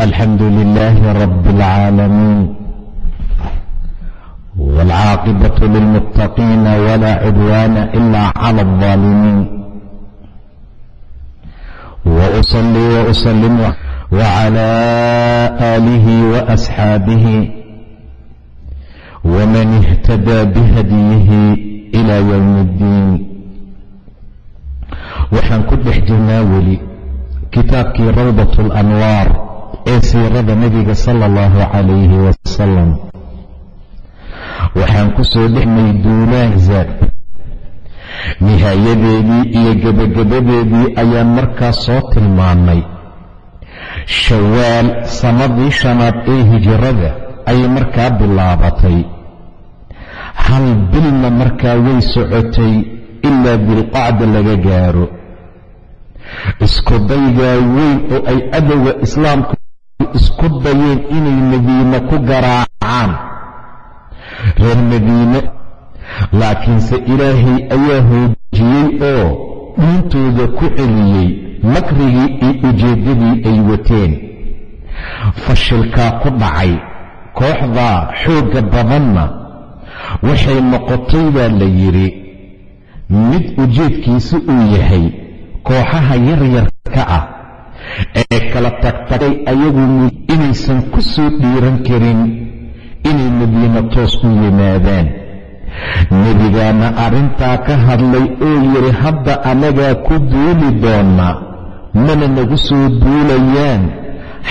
الحمد لله رب العالمين والعاقبة للمتقين ولا عدوان إلا على الظالمين وأصلي وأسلم وعلى آله وأصحابه ومن اهتدى بهديه إلى يوم الدين waxaan ku dhex jirnaa weli kitaabkii rawdat اlanwaar ee siirada nebiga sala اllahu calayhi wasalam waxaan ku soo dhexnay duulaanza nihaayadeedii iyo gebagabadeedii ayaan markaas soo tilmaannay. Shawaal sannadii shanaad ee hijirada ayay markaa bilaabatay. Hal bilna markaa way socotay ilaa dilqacda laga gaaro. Isku daygaa weyn oo ay adowga islaamku isku dayeen inay madiine ku garaacaan. Reer madiine laakiinse ilaahay ayaa hoojiyey oo dhuuntooda ku celiyey makrigii iyo ujeeddadii ay wateen. Fashilkaa ku dhacay kooxdaa xoogga badanna waxay noqotay baa la yidhi mid ujeedkiisu uu yahay kooxaha yaryarka ah ee kala tagtagay ayagu inaysan ku soo dhiiran karin inay madiine toos u yimaadaan. Nebigaana arrintaa ka hadlay oo yidhi hadda annagaa ku duuli doonna mana nagu soo duulayaan.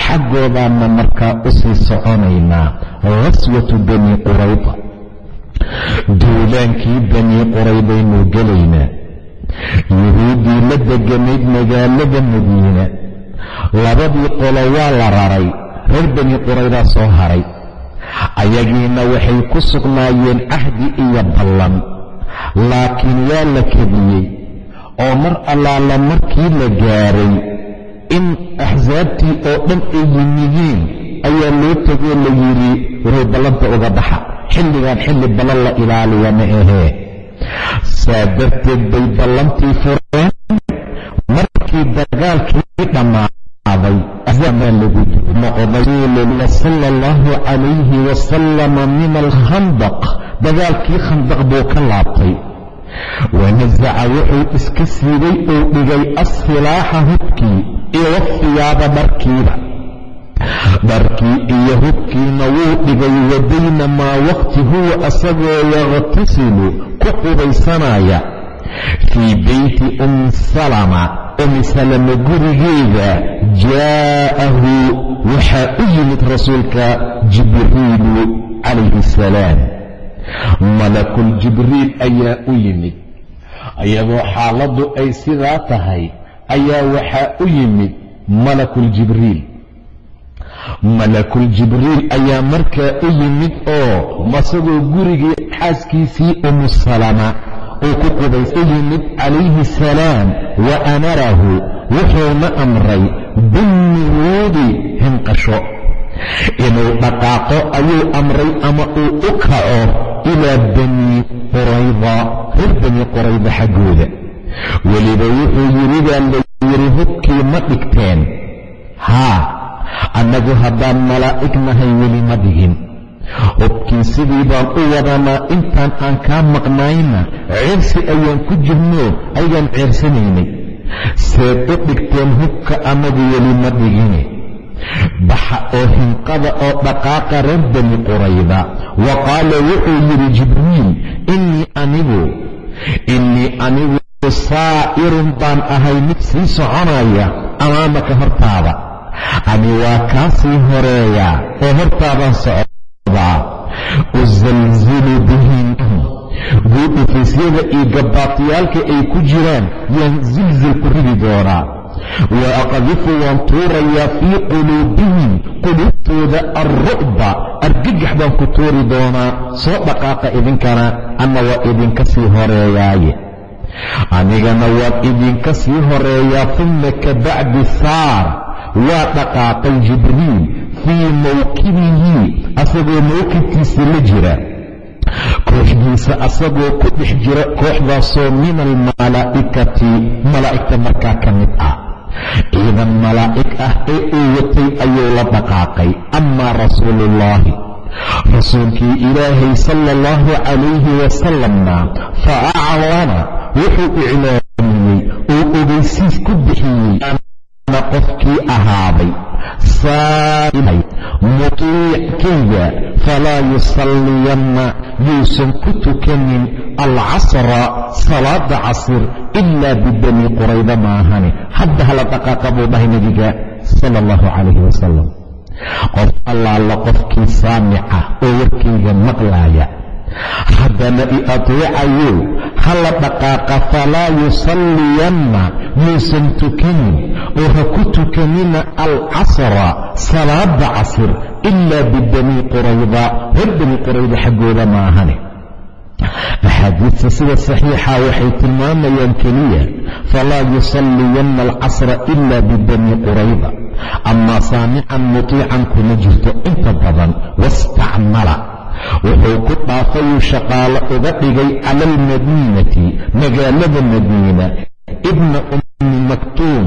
Xaggoodaanna markaa u sii soconaynaa. Khaswatu bani qurayda. Duulaankii banii quraydaynu gelaynaa. Yuhuuddii la deganayd magaalada madiina labadii qolo waa la raray. Reer bani quraydaa soo haray. Ayagiina waxay ku sugnaayeen cahdi iyo ballan. Laakiin waa la kediyey. Oo mar allaala markii la gaaray in axsaabtii oo dhan ay yimidiin ayaa loo tegoo la yidhi waray ballanta uga baxa. Xilligan xilli ballan la ilaaliya ma ahee. Saa darteed bay ballantii fureen. Markii dagaalkii dhammaaday amaa lagu noqday sala allahu calayhi wasalama min alkhandaq dagaalkii khandaq buu ka laabtay wanasaca wuxuu iska siibay oo dhigay assilaaxa hubkii iyo wafiyaaba dharkiiba dharkii iyo hubkiina wuu dhigay wadaynamaa waqti huwa asagoo yakhtasilu ku qubaysanaya fii beyti ummi salama salama gurigeeda jaa'ahu waxaa u yimid rasuulka jibriilu calayhi asalaam malakul jibriil ayaa u yimid. Iyadoo xaaladdu ay sidaa tahay ayaa waxaa u yimid malakul jibriil. Malakul jibriil ayaa markaa u yimid oo masagoo gurigii xaaskiisii umu salama uu ku qubays u yimid calayhi salaam wa amarahu wuxuuna amray binnuruudi hinqasho inuu dhaqaaqo ayuu amray ama uu u kaco ilaa bani qurayda reer bani qurayda xaggooda weliba wuxuu yidhi baa la yidhi hubkii ma dhigteen haa annagu haddaan malaa'ig nahay weli ma dhigin hubkii sidii baan u wadanaa intaan aan kaa maqnayna ceersi ayaan ku jirno ayaan ceersanaynay seed u dhigteen hubka annagu weli ma dhigine. Baxa oo hinqada oo dhaqaaqa reer bani qurayda. Wa qaala wuxuu yidhi jibriil innii anigu innii anigu saa'irun baan ahay mid sii soconaya amaamaka hortaada. Ani waa kaa sii horreeya oo hortaadaan socdaa usalzilu bihim guudhufaysyada iyo gabbaatiyaalka ay ku jiraan yaan silsil ku ridi doonaa. Wa aqdifu waan tuurayaa fii quluubihim quluubtooda alru'ba argagax baan ku tuuri doonaa. Soo dhaqaaqa idinkana ama waa idinka sii horeeyaaye. Anigana waan idinka sii horeeyaa uma ka bacdi saar waa dhaqaaqay jibriil fii mawkibihi asagoo mawkibkiisa la jira kooxdiisa asagoo ku dhex jira kooxdaasoo min almalaa'ikati malaa'igta markaa ka mid ah. Ciidan malaa'ig ah ee uu watay ayuu la dhaqaaqay. Amaa rasuuluullaahi rasuulkii ilaahay sala allahu calayhi wasalamna fa aclana wuxuu iclaamiyey uu ogeysiis ku bixiyey ana qofkii ahaaday saa'imay mutiickayga falaa yusalliyanna yuusan ku tukanin alcasra salaada casir ilaa bibani qurayda maahane hadda hala dhaqaaqa buu dhahay nebiga sala allahu calayhi wasalam qof allaala qofkii saamica oo warkayga maqlaaya haddana i ateecayo hala dhaqaaqa falaa yusalliyanna yuusan tukanin oo ha ku tukanina alcasra salaada casir ilaa bibani qurayda reer bani qurayda xaggooda maahane. Axaadiidta sida saxiixa waxay tilmaamayaan keliya falaa yusalliyanna alcasra ila bibani qurayda. Amaa saamican mutiican kuma jirto inta badan wastacmala wuxuu ku dhaafayuu shaqaalo uga dhigay cala almadiinati magaalada madiina ibna ummi maktuum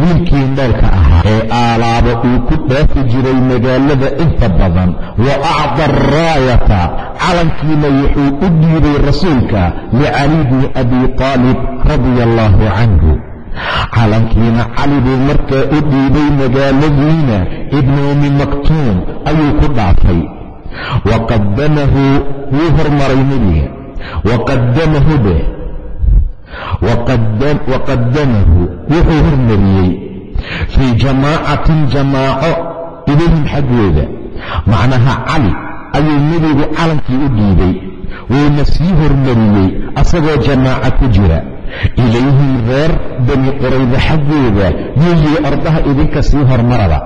wiilkii dhoolka ahaa ee aalaaba uu ku dhaafi jiray magaalada inta badan. Wa acda araayata calankiina wuxuu u dhiibay rasuulka licali bni abi taalib radia allaahu canhu. Calankiina cali buu markaa u dhiibay magaaladiina ibna ummi maktuum ayuu ku dhaafay waqadamahu wuu hormaray nebiga. waqadamahu dheh waqadamahu wuxuu hormariyey. fii jamaacatin jamaaco ilayhim xaggooda macnaha cali ayuu nebigu calankii u dhiibay wuuna sii hormariyey asagoo jamaaca ku jira. ilayhim reer bani qurayda xaggooda yuu yiri ordaha idinka sii hormaraba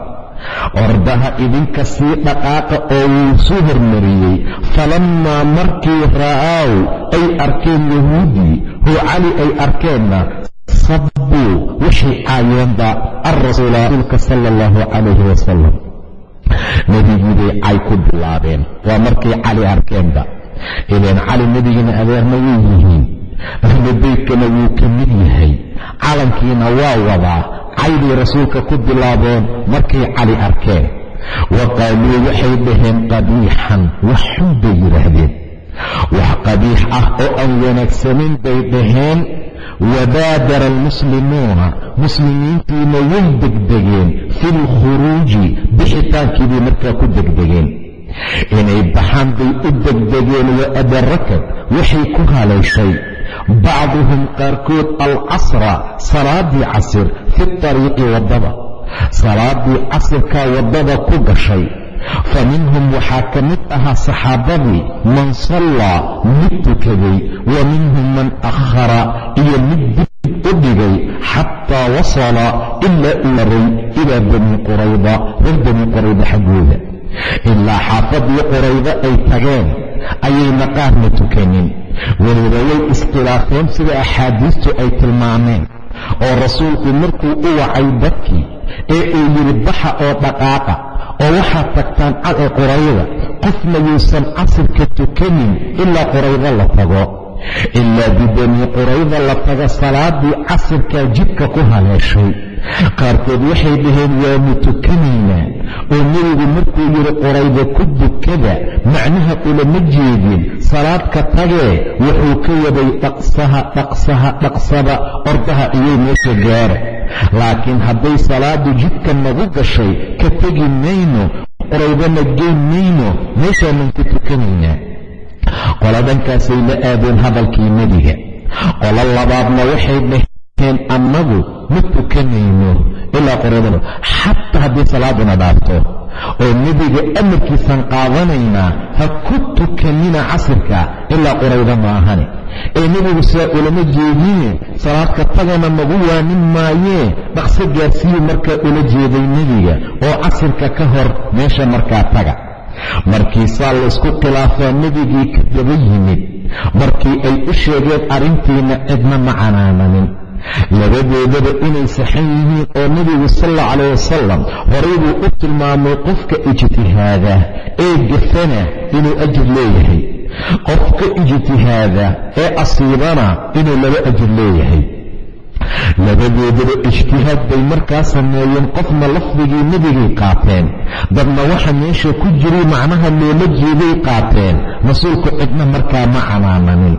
ordaha idinka sii dhaqaaqa oo wuu suu hormariyey. Falammaa markii ra'aaw ay arkeen yahuudii huu cali ay arkeenna sabbuu waxay caayeenba alrasuula rasuulka sala allahu calayhi wasalam nebigiibay cay ku bilaabeen waa markay cali arkeenba. Ileen cali nebigina adeerna way yihiin ahlu wuu ka mid yahay. Calankiina waa wadaa caybay rasuulka ku bilaabeen markay cali arkeen. Wa qaaluu waxay dhaheen qabiixan wax xun bay yidhaahdeen. Wax qabiix ah oo aan wanaagsanayn bay dhaheen. Wabaadara almuslimuuna muslimiintiina way degdegeen. Fi lkhuruuji bixitaankiibay markaa ku degdegeen. Inay baxaan bay u degdegeen wa adarakad waxay ku haleeshay bacduhum qaarkood alcasra salaadii casir fi tariiqi waddada salaadii casirkaa waddada ku gashay fa minhum waxaa ka mid ahaa saxaabadii man sallaa mid tukaday wa minhum man akhara iyo mid dib u dhigay xataa wasala ilaa uu yaray ilaa bani qurayda reer bani qurayda xaggooda ilaa xaafadii quraydo ay tageen ayayna qaarna tukanin weliba way iskhilaafeen sida axaadiistu ay tilmaameen oo rasuulku markuu u wacay dadkii ee uu yidhi baxa oo dhaqaaqa oo waxaad tagtaan qurayda qofna yuusan casirka tukanin ilaa quraydo la tago ilaa bibani qurayda la taga salaadii casirkaa jidka ku haleeshay qaarkood waxay dhaheen waanu tukanaynaa oo nebigu markuu yidhi qurayda ku dukada macnaha ulama jeedin salaadka tagee wuxuu ka waday dhaqsaha dhaqsaha dhaqsada ordaha iyay meesha gaara laakiin hadday salaadu jidka nagu gashay ka tegi mayno quraydana geyn mayno meeshaanan ku tukanaynaa qoladankaasay la aadeen hadalkii nebiga. Qolo labaadna waxay dhaheen annagu ma tukanayno ilaa qoradano xataa haddii salaaduna dhaafto. Oo nebiga amarkiisaan qaadanaynaa ha ku tukanina casirka ilaa quraydo maahane ee nebigu saa ulama jeedine salaadka tagana nagu waanin maayee dhaqso gaarsiiyu markaa ula jeeday nebiga oo casirka ka hor meesha markaa taga markiisaa laysku khilaafaa nebigii ka daba yimid. Markii ay u sheegeen arrintiina cidna ma canaananin. Labadoodaba inay saxan yihiin oo nebigu sal alla calayh wasalam horay buu u tilmaamay qofka ijtihaada ee gafana inuu ajir leeyahay. Qofka ijtihaada ee asiibana inuu laba ajir leeyahay labadoodaba ijtihaad bay markaa sameeyeen qofna lafdigii nebigay qaateen. Dadna waxa meesha ku jiray macnaha loola jeeday qaateen. Rasuulku cidna markaa ma canaananin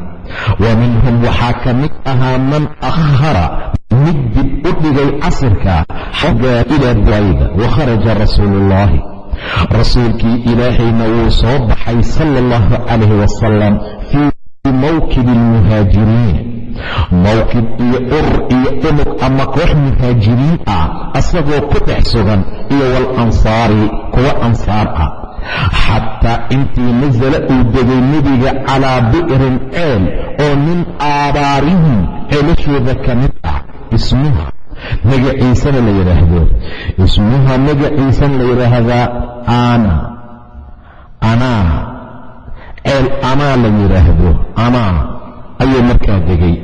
wa minhum waxaa ka mid ahaa man akhara mid dib u dhigay casirka xaggaa ilaa buayda wa kharaja rasuuluullaahi rasuulkii ilaahayna wuu soo baxay sala allahu calayh wasalam fii mawkibi almuhaajiriin mawkib iyo urur iyo unug ama koox muhaajiriin ah asagoo ku dhex sugan iyo walansaari kuwa ansaar ah. Xataa intii nasala uu degay nebiga calaa bi'rin ceel oo min aabaarihim ceelashooda ka mid ah ismuha magaciisana la yidhaahdo ismuha magaciisana la yidhaahdaa ana. Anaa ceel anaa la yidhaahdo anaa ayuu markaa degay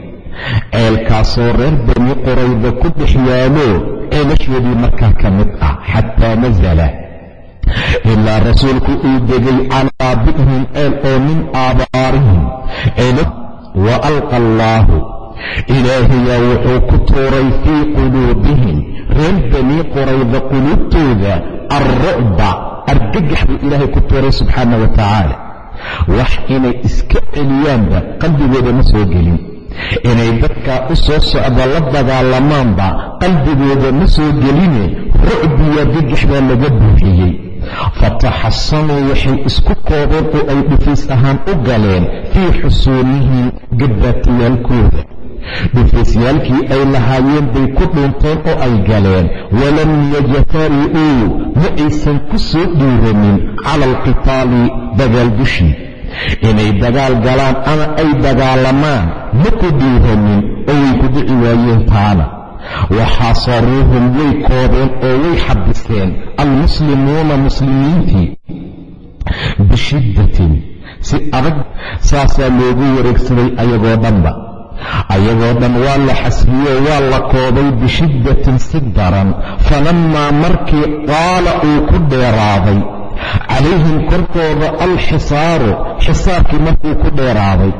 ceelkaasoo reer bani qurayda ku dhex yaalo ceelashoodii markaa ka mid ah xataa nasala ilaa rasuulku uu degay calaa bi'rin ceel oo min aabaarihim. Wa alqa allaahu. Ilaahayaa wuxuu ku tuuray fii quluubihim. Reer bani qurayda quluubtooda alrucba argagax buu ilaahay ku tuuray subxaana wa tacaala wax inay iska celiyaanba qalbigooda ma soo gelin inay dadkaa u soo socda la dagaalamaanba qalbigooda ma soo geline rucbiya digax baa laga buuxiyey. Fataxasanuu waxay isku koobeen oo ay dhufays ahaan u galeen fii xusuunihim gabbaatiyaalkooda dhufaysyaalkii ay lahaayeen bay ku dhuunteen oo ay galeen. Walam yajtari'uu ma aysan ku soo dhiiranin cala alqitaali dagaal dushii inay dagaal galaan ama ay dagaalamaan ma ku dhiiranin oo way ku dhici waayeen taana waxaasaruuhum way koobeen oo way xabiseen almuslimuuna muslimiintii bishiddatin. Si adag saasaa loogu wareegsaday ayagoo dhanba. Ayagoo dhan waa la xasbiyey waa la koobay bishiddatin si daran. Falammaa markii qaala uu ku dheeraaday calayhim korkooda alxisaaru xisaarkii markuu ku dheeraaday.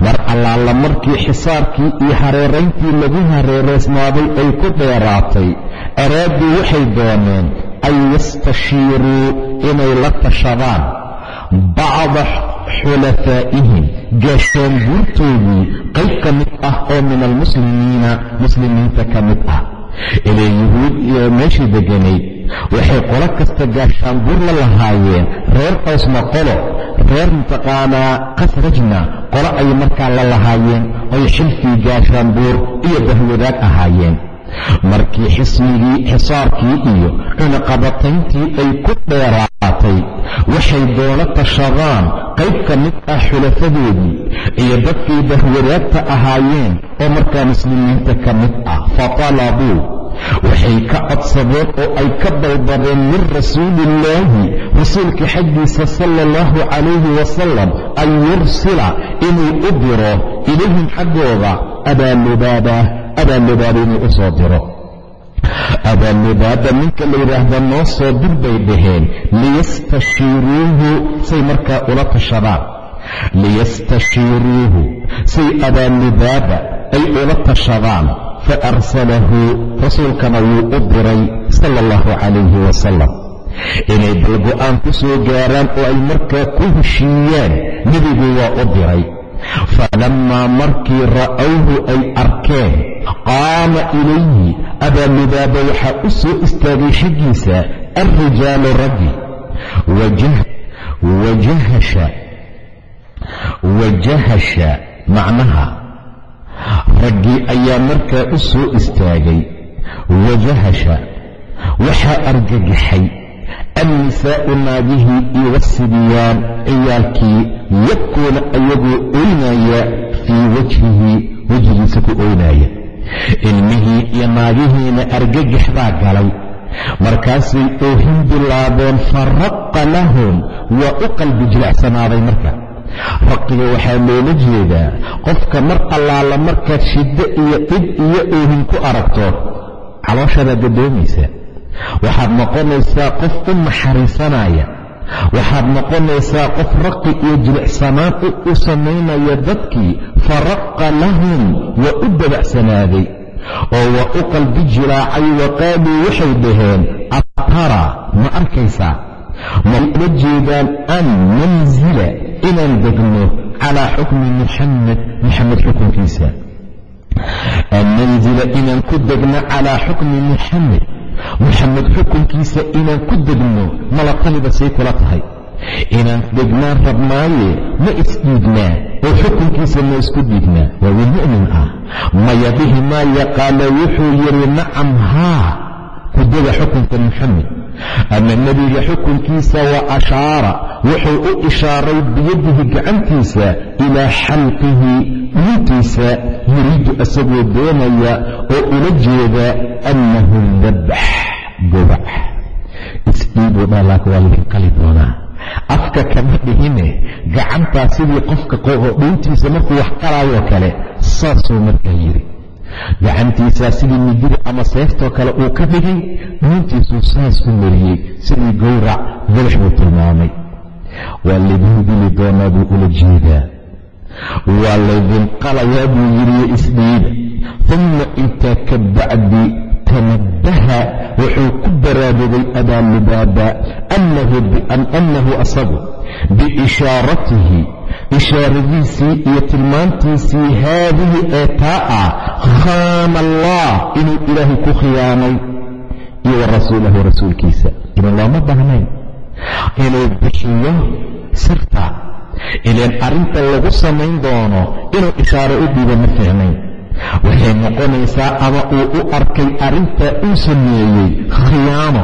Mar allaala markii xisaarkii iyo hareerayntii lagu hareeraysnaaday ay ku dheeraatay araaduu waxay dooneen an yastashiiruu inay la tashadaan bacda xulafaa'ihim gaashaan guurtoodii qayb ka mid ah oo min almuslimiina muslimiinta ka mid ah. Inay yuhuud meeshii degganayd waxay qolo kasta gaashaanbuur la lahaayeen reer qawsna qolo reer mataqaanaa khasrajna qolo ay markaa la lahaayeen oy xilfii gaashaanbuur iyo bahwadaag ahaayeen. Markii xismigii xisaarkii iyo cunaqabatayntii ay ku dheeraatay waxay doola tashadaan qayb ka mid ah xulafadoodii iyo dadkii bahwadaagta ahaayeen oo markaa muslimiinta ka mid ah. Fatalabuu waxay ka codsadeen oo ay ka dalbadeen min rasuuliillaahi rasuulka xaggiisa sala allahu calayhi wasalam an yursila inuu u diro ilayhim xaggooda abaalubaaba abaalubaaba inuu u soo diro. Abaalubaaba ninka la yidhaahda noo soo dir bay dhaheen. Liyastashiiruuhu say markaa ula tashadaan. Liyastashiiruuhu say abaalubaaba ay ula tashadaan faarsalahu rasuulkana wuu u diray sala allahu calayhi wasalam inay bal go'aan ku soo gaaraan oo ay markaa ku heshiiyaan nebigu waa u diray. Falammaa markii ra'awhu ay arkeen qaama ilayhi abaalubaaba waxaa u soo istaagay xaggiisa alrijaalu raggi wajahasha macnaha raggii ayaa markaa u soo istaagay wajahasha waxaa argagaxay annisaa'u naagihii iyo wasibyaan ciyaalkii yabkuuna ayagoo oynaya fii wajhihi wejigiisa ku oynaaya ilmihii iyo naagihiina argagax baa galay. Markaasay oohin bilaabeen faraqa lahum waa u qalbi jilicsanaaday marka raqiga waxaa loola jeedaa qofka mar allaala markaad shiddo iyo dhib iyo oohin ku aragto calooshadaa gadoomaysa waxaad noqonaysaa qof u naxariisanaya. Waxaad noqonaysaa qof raqi iyo jilicsanaan u samaynaya dadkii faraqa lahum waa u dabacsanaaday oo waa u qalbi jilaacay wa qaaluu waxay dhaheen atara ma arkaysaa? Ma ula jeedaan an nanzila inaan degno calaa xukmi muxamed muxamed xukunkiisa. An nanzila inaan ku degno calaa xukmi muxamed muxamed xukunkiisa inaan ku degno mala taliba say kula tahay. Inaan degnaan rabnaaye ma isdhiignaa oo xukunkiisa ma isku dhiignaa. Waa wiil mu'min ah. Maya dhihi maaya wuxuu yidhi nacam haa ku dega xukunka muxamed ama nebiga xukunkiisa wa ashaara wuxuu u ishaaray biyadihi gacantiisa ilaa xalqihi dhuuntiisa yuriidu asagoo doonaya oo ula jeeda annahu dabax gobac. Isdhiibuu dhaalaaka waa laydin qali doonaa. Afka kama dhihine gacantaa sidii qofka dhuuntiisa markuu wax qalaayoo kale saasuu markaa yidhi gacantiisaa sidii midida ama seeftoo kale uu ka dhigay. Dhuuntiisuu saas u mariyey sidii gowrac dabax buu tilmaamay. Waa laydin dili doonaa buu ula jeedaa. Waa laydin qalayaa buu yidhi isdhiiba uma intaa ka bacdi tanabbaha wuxuu ku baraarugay abaa lubaaba annahu asagu biishaaratihi ishaaradiisii iyo tilmaantiisii haadihi ee taa ah khaana allah inuu ilaahay ku khiyaanay iyo wa rasuulahu rasuulkiisa. Idan looma baahnayn. Inuu bixiyo sirta. Ilaan arrinta lagu samayn doono inuu ishaaro u dhiibo ma fiicnayn waxay noqonaysaa ama uu u arkay arrintaa uu sameeyey khiyaano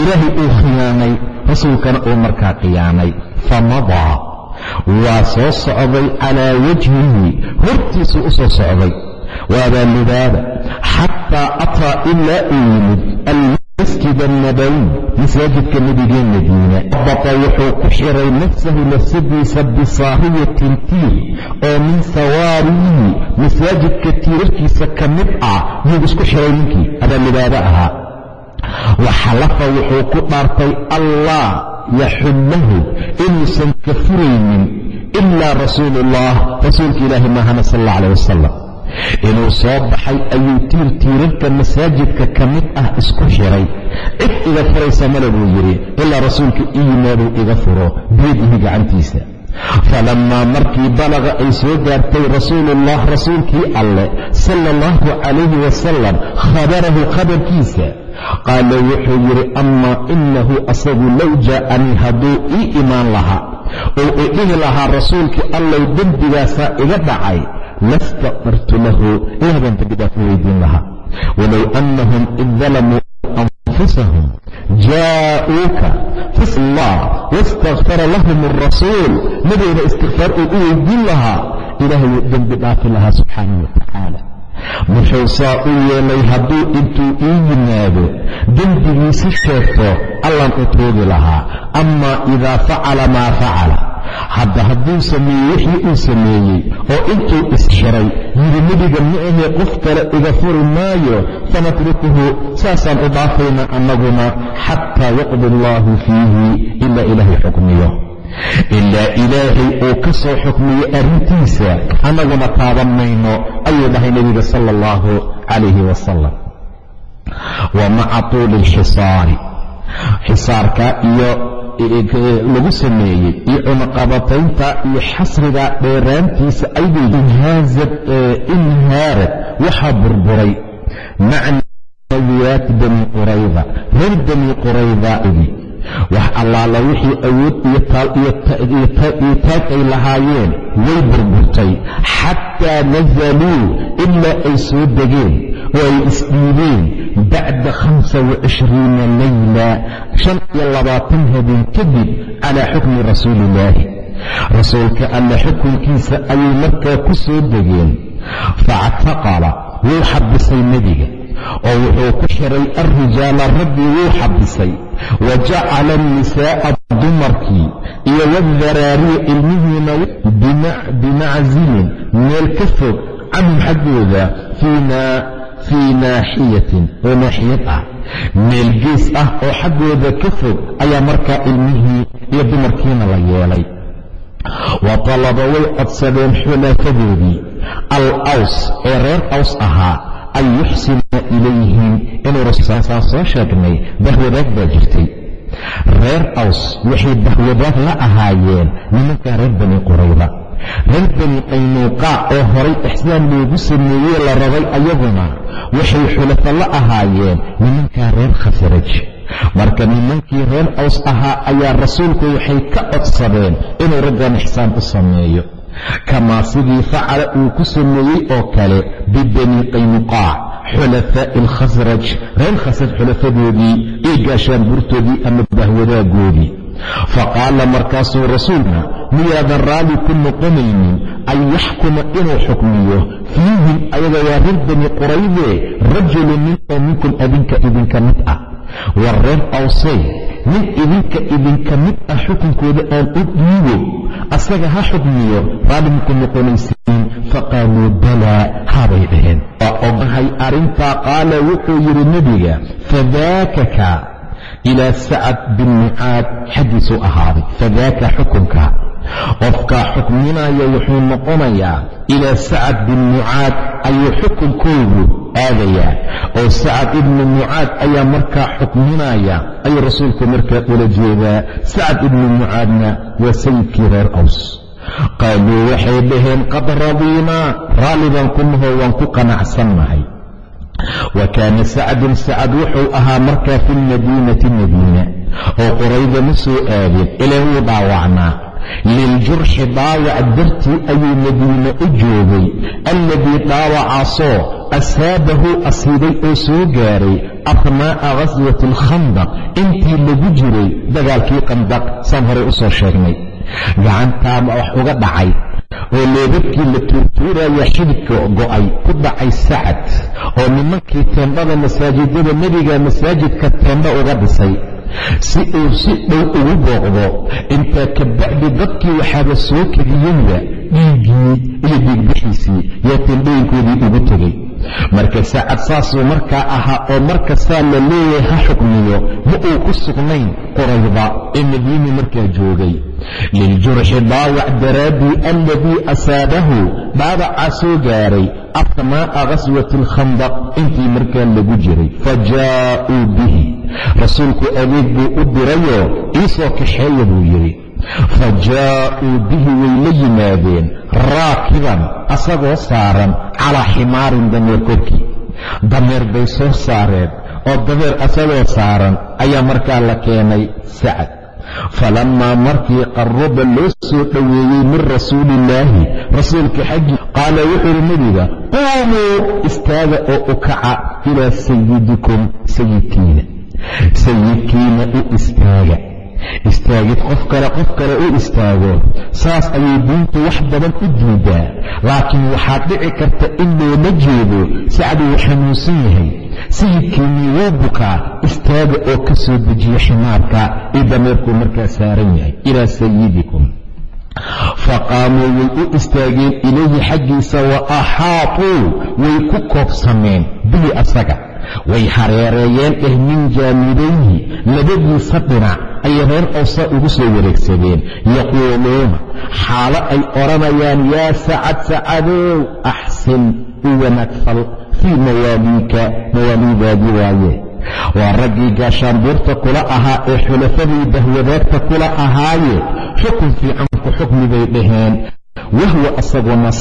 ilaahay uu khiyaanay rasuulkana uu markaa khiyaanay famadaa waa soo socday calaa wajhihi hortiisuu u soo socday. Waabaa lubaaba xataa ataa ilaa uu yimid almasjid annabawi masaajidka nebigee madiina. Bata wuxuu ku xiray nafsahu nafsadiisa bisaahiyatin tiir oo min sawaarihi masaajidka tiirarkiisa ka mid ah yuu isku xiray ninkii abaa lubaaba ahaa. Waxalafa wuxuu ku dhaartay allah yaxumahu inuusan ka furaynin ilaa rasuulu ullah rasuulka ilaahi maahana sal alla calah wasalam inuu soo baxay ayuu tiir tiirarka masaajidka ka mid ah isku xiray cid iga furaysa male buu yidhi ilaa rasuulka i yimaaduu iga furo biyadihi gacantiisa falammaa markii balaga ay soo gaartay rasuuluullah rasuulkii alleh sala allahu calayhi wasalam khabarahu khabarkiisa qaala wuxuu yidhi amaa inahu asagu low jaa'anii hadduu ii imaan lahaa oo i dhihi lahaa rasuulkii allow dembigaasaa iga dhacay lastaqbartu lahu. Ilaahbaan dembidhaaf u weydiin lahaa. Walow annahum id dalamuu anfusahum jaa'uuka fasallah wastakfara lahum alrasuul nabigana istikfaar uu u weydiin lahaa. Ilaahay dembi dhaafi lahaa subxaanahu watacaala muxuu saa u yeelay hadduu intuu ii yimaado dembigiisi sheegto allaan u tuugi lahaa. Amaa idaa facala maa facala. Hadda hadduu sameeyey wixii uu sameeyey oo intuu isxiray yidhi nebiga ma ahee qof kale iga furi maayo? Fanatrukuhu saasaan u dhaafaynaa annaguna xataa yaqdi allaahu fiihi ilaa ilaahay xukmiyo ilaa ilaahay uu ka soo xukmiyo arrintiisa annaguna taaban mayno ayuu dhahay nebiga sala allahu calayhi wasalam wa maca tuuli alxisaari xisaarka iyo lagu sameeyey iyo cunaqabataynta iyo xasriga dheeraantiisa ayuu inhaarad waxaa burburay. Macnawiyaat bani qurayda reer bani quraydaidi wax allaala wixii awood iyo taag ay lahaayeen way burburtay. Xataa nazaluu ilaa ay soo degeen oo ay isdhiibeen bacda hamsa wacishriina layla shan iyo labaatan habeen kadib calaa xukmi rasuuli illaahi rasuulka alle xukunkiisa ayay markaa ku soo degeen. Faactaqala wuu xabisay nebiga oo wuxuu ku xiray alrijaala raggii wuu xabisay. Wa jacala annisaa'a dumarkii iyo wadaraariya ilmihiina bimacsilin meel ka fog canhum xaggooda fii naaxiyatin oo naaxiyad ah. Meel gees ah oo xaggooda ka fog ayaa markaa ilmihii iyo dumarkiina la yeelay. Wa talaba way codsadeen xulaafadoodii al aws ee reer aws ahaa an yuxsina ilayhim inuu rasuulsaan soo sheegnay bahwadaag baa jirtay reer aws waxay bahwadaag la ahaayeen nimankaa reer bani qurayda reer bani qaynuuqaa oo horay ixsaan loogu sameeyey la rabay ayaguna waxay xulafo la ahaayeen nimankaa reer khasraj marka nimankii reer aws ahaa ayaa rasuulku waxay ka codsadeen inuu raggan ixsaan u sameeyo kamaa sidii facala uu ku sameeyey oo kale bibani qaynuqaac xulafaa'i alkhasraj reer khasraj xulafadoodii iyo gaashaan burtoodii ama bahwadaagoodii faqaala markaasuu rasuulna miyaadan raalli ku noqonaynin an yaxkuma inuu xukmiyo fiihim ayaga waa reer bani quraydee rajulu nin oo minkum adinka idinka mid ah war reer awsey nin idinka idinka mid ah xukunkooda aan u dhiibo asaga ha xukmiyo raalli maku noqonaysiin faqaaluu balaa haabay dhaheen. Waa ogahay arrintaa qaala wuxuu yidhi nebiga fadaakaka ilaa sacad bin mucaad xaggiisuu ahaaday. Fadaaka xukunka qofkaa xukminaya wuxuu noqonayaa ilaa sacad bin mucaad ayuu xukunkoodu aadayaa. Oo sacad ibnu mucaad ayaa markaa xukminaya ayuu rasuulku markaa ula jeedaa. Sacad ibnu mucaadna waa sayidkii reer aws. Qaaluu waxay dhaheen qad radiinaa raalli baan ku nahoo waan ku qanacsannahay wa kaana sacdun sacad wuxuu ahaa markaa fi lmadiinati madiina oo qurayda ma soo aadin ilaa wuu dhaawacnaa liljurxi dhaawac dartii ayuu madiine u joogay. Alladii dhaawacaasoo asaabahu asiibay oo soo gaaray afnaa'a ghaswati alkhandaq intii lagu jiray dagaalkii qandaq saan horey u soo sheegnay. Gacantaama wax uga dhacay oo leebabkii la tuurtuuraya xididka go'ay ku dhacay sacad oo nimankii teendhada masaajidada nebiga masaajidka teendho uga dhisay si uu si dhow ugu booqdo intaa kabacdi dadkii waxaaba soo kadiyeyba dhiiggii iyo dhiigbixiisii yaa teendhooyinkoodii ugu tegey marka sacad saasuu markaa ahaa oo markastaa la leeyahay ha xukmiyo ma uu ku sugnayn qurayda ee madiini markaa joogay. Liljurxi dhaawac daraaddii alladii asaabahu dhaawacaa soo gaaray afnaa'a ghaswati alkhandaq intii markaa lagu jiray. Fa jaa'uu bihi. Rasuulku adeeg buu u dirayoo iisoo kaxeeya buu yidhi. Fa jaa'uu bihi way la yimaadeen raakiban asagoo saaran calaa ximaarin dameer korkii. Dameer bay soo saareen oo dameer asagoo saaran ayaa markaa la keenay sacad. Falammaa markii qaruba loo soo dhoweeyey min rasuuliillaahi rasuulka xaggii qaala wuxuu yidhi nebiga quumuu istaaga oo u kaca ilaa sayidikum sayidkiina. Sayidkiina u istaaga istaagid qof kale qof kale u istaago. Saas ayay diintu wax badan u diidaa. Laakiin waxaad dhici karta in loola jeedo sacad wuu xanuunsan yahay. Sayidkiinnii wuu bukaa? Istaaga oo ka soo dejiya ximaarka io dameerkuu markaa saaran yahay. Ilaa sayidikum faqaamuu way u istaageen ilayhi xaggiisa wa axaatuu way ku koobsameen. Bihi asaga way hareereeyeen dheh min jaanibeyhi labadiisa dhinac ayay reer awsa ugu soo wareegsadeen. Yaquuluuna xaalo ay odhanayaan yaa sacad sacadow axsin u wanaagfal fii mawaaliika mawaaliidaadii waaye. Waa raggii gaashaanbuurta kula ahaa ee xulafadii bahwadaagta kula ahaaye. Xukun fiican ku xukmi bay dhaheen. Wahwa asaguna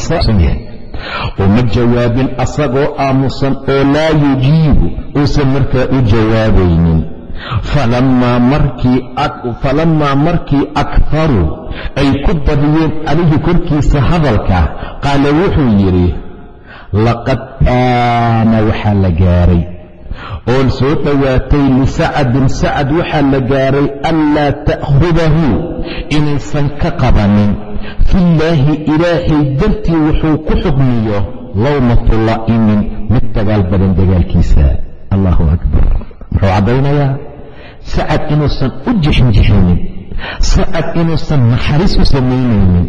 uma jawaabin asagoo aamusan oo laa yujiibu uusan markaa u jawaabaynin. Falammaa markii akharuu ay ku badiyeen calayhi korkiisa hadalka qaala wuxuu yidhi laqad aana waxaa la gaaray oo soo dhowaatay lisacadin sacad waxaa la gaaray anlaa ta'khudahu inaysan ka qabanin. Fillaahi ilaahay dartii wuxuu ku xukmiyo lawmatu laa'imin mid dagaal badan dagaalkiisa. Allahu akbar. Muxuu caddaynayaa sacad inuusan u jixinjixinin sacad inuusan naxariis u samaynaynin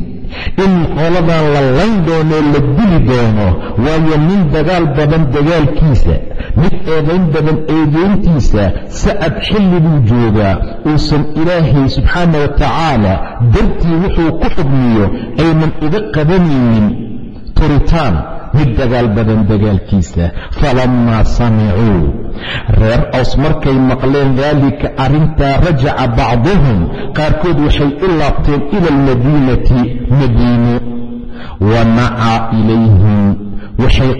in qoladan la layn doonoo la dili doono waayo nin dagaal badan dagaalkiisa mid eedayn badan eedayntiisa sacad xilli buu joogaa uusan ilaahay subxaana wa tacaala dartii wuxuu ku xugmiyo aynan iga qabanaynin turitaan mid dagaal badan dagaalkiisa. Falammaa samicuu. Reer aws markay maqleen daalika arrintaa rajaca bacduhum. Qaarkood waxay u laabteen ila almadiinati madiino wa nacaa ilayhim. Waxay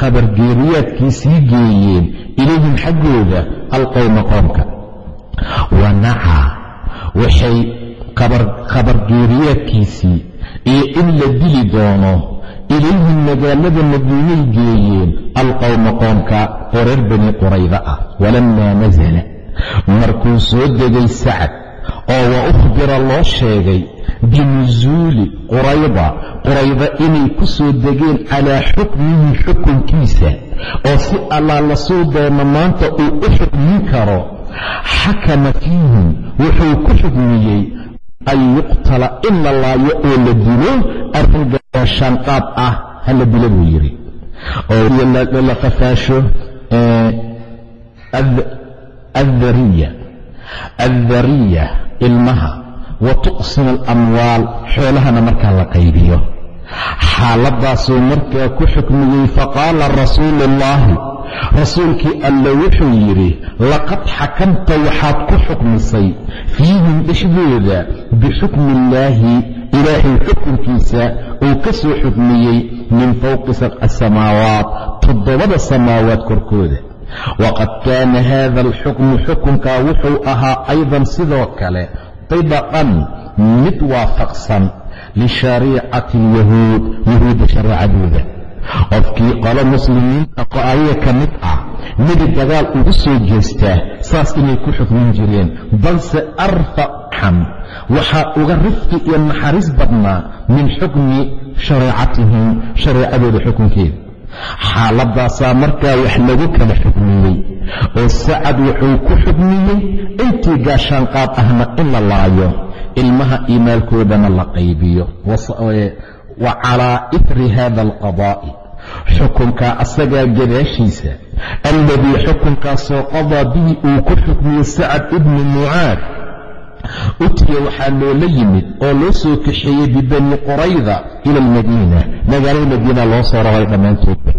khabargeeriyaadkii sii geeyeen ilayhim xaggooda alqowma qoomka. Wa nacaa waxay khabargeeriyaadkiisii iyo in la dili doono ilayhim magaalada madiinay geeyeen alqowma qoomka oo reer bani qurayda ah walammaa nasala markuu soo degay sacad oo wa ukhbira loo sheegay binusuuli qurayda qurayda inay ku soo degeen calaa xukmihi xukunkiisa oo si allaa la suu doono maanta uu u xukmin karo xakama fiihim wuxuu ku xukmiyey an yuqtala in la laayo oo la dilo arrin gaashaanqaad ah hala dilo buu yidhi. Oo la qafaasho addariya addariya ilmaha wa tuqsima alamwaal xoolahana markaa la qaybiyo. Xaaladaasuu markaa ku xukmiyey faqaala rasuulu ullaahi rasuulkii alle wuxuu yidhi laqad xakamta waxaad ku xukmisay fiihim dhexdooda bixukmi illaahi ilaahay xukunkiisa uu ka soo xukmiyey min fowqi samaawaat toddobada samaawaad korkooda. Waqad kaana haada alxukmu xukunkaa wuxuu ahaa aydan sidoo kale tibaqan mid waafaqsan lishariicati alyahuud yahuudda shareecadooda qofkii qolo muslimiinta ayaga ka mid ah midi dagaal ugu soo jeestaa saas inay ku xukmin jireen. Balse arfaxan waxaa uga rifqi iyo naxariis badnaa min xukmi shareecatihim shareecadooda xukunkeeda. Xaaladaasaa markaa wax lagu kala xukmiyey oo sacad wuxuu ku xukmiyey intii gaashaanqaad ahna in la laayo ilmaha iimaalkoodana la qaybiyo. Wa calaa itri hada alqadaa'i. Xukunkaa asagaa gadaashiisa alladii xukunkaasoo qadaa bihi uu ku xukmiyey sacad ibni mucaad utiya waxaa loola yimid oo loo soo kaxeeyey bibani qurayda ila almadiina magaalada madiina loo soo raray dhammaantoodba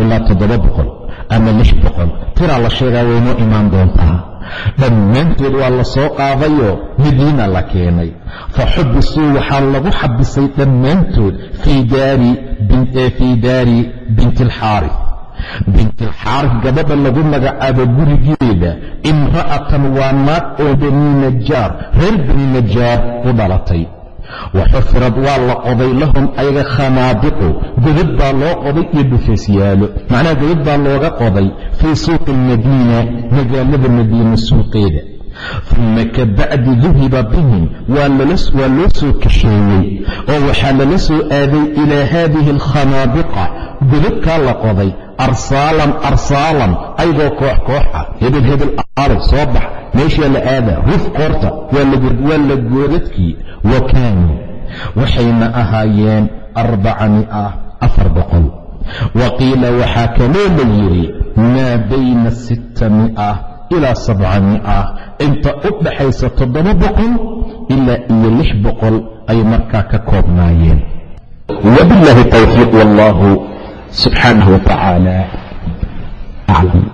ilaa toddoba boqol ama lix boqol. Tiraa la sheegaa waynoo imaan doontaa. Dhammaantood waa la soo qaadayoo madiina la keenay. Fa xubisuu waxaa lagu xabisay dhammaantood fii daari binti alxaarif binti alxaarif gabadha lagu magacaabo gurigeeda imra'atan waa naag oo bani najaar reer bani najaar u dhalatay. Wa xufirad waa la qoday lahum ayaga khanaadiqu godad baa loo qoday iyo dhufeesyaalo. Macnaha godad baa looga qoday fii suuqi almadiina magaalada madiina suuqeeda. Uma ka bacdi duhiba bihim waa loo soo kaxeeyey oo waxaa lala soo aaday ilaa haadihi alkhanaadiqa godadkaa la qoday arsaalan arsaalan ayagoo koox koox ah hebel hebel aalib soo bax meeshaa la aada ruf qoorta waa la goodadkii wa kaanuu waxayna ahaayeen arbaca mia afar boqol wa qiila waxaa kaloo la yidhi maa bayna sitta mia ilaa sabca mia inta u dhaxaysa toddoba boqol ilaa iyo lix boqol ay markaa ka koobnaayeen wabiاllahi towfiiq wallahu subxaanaه wa tacaala aclam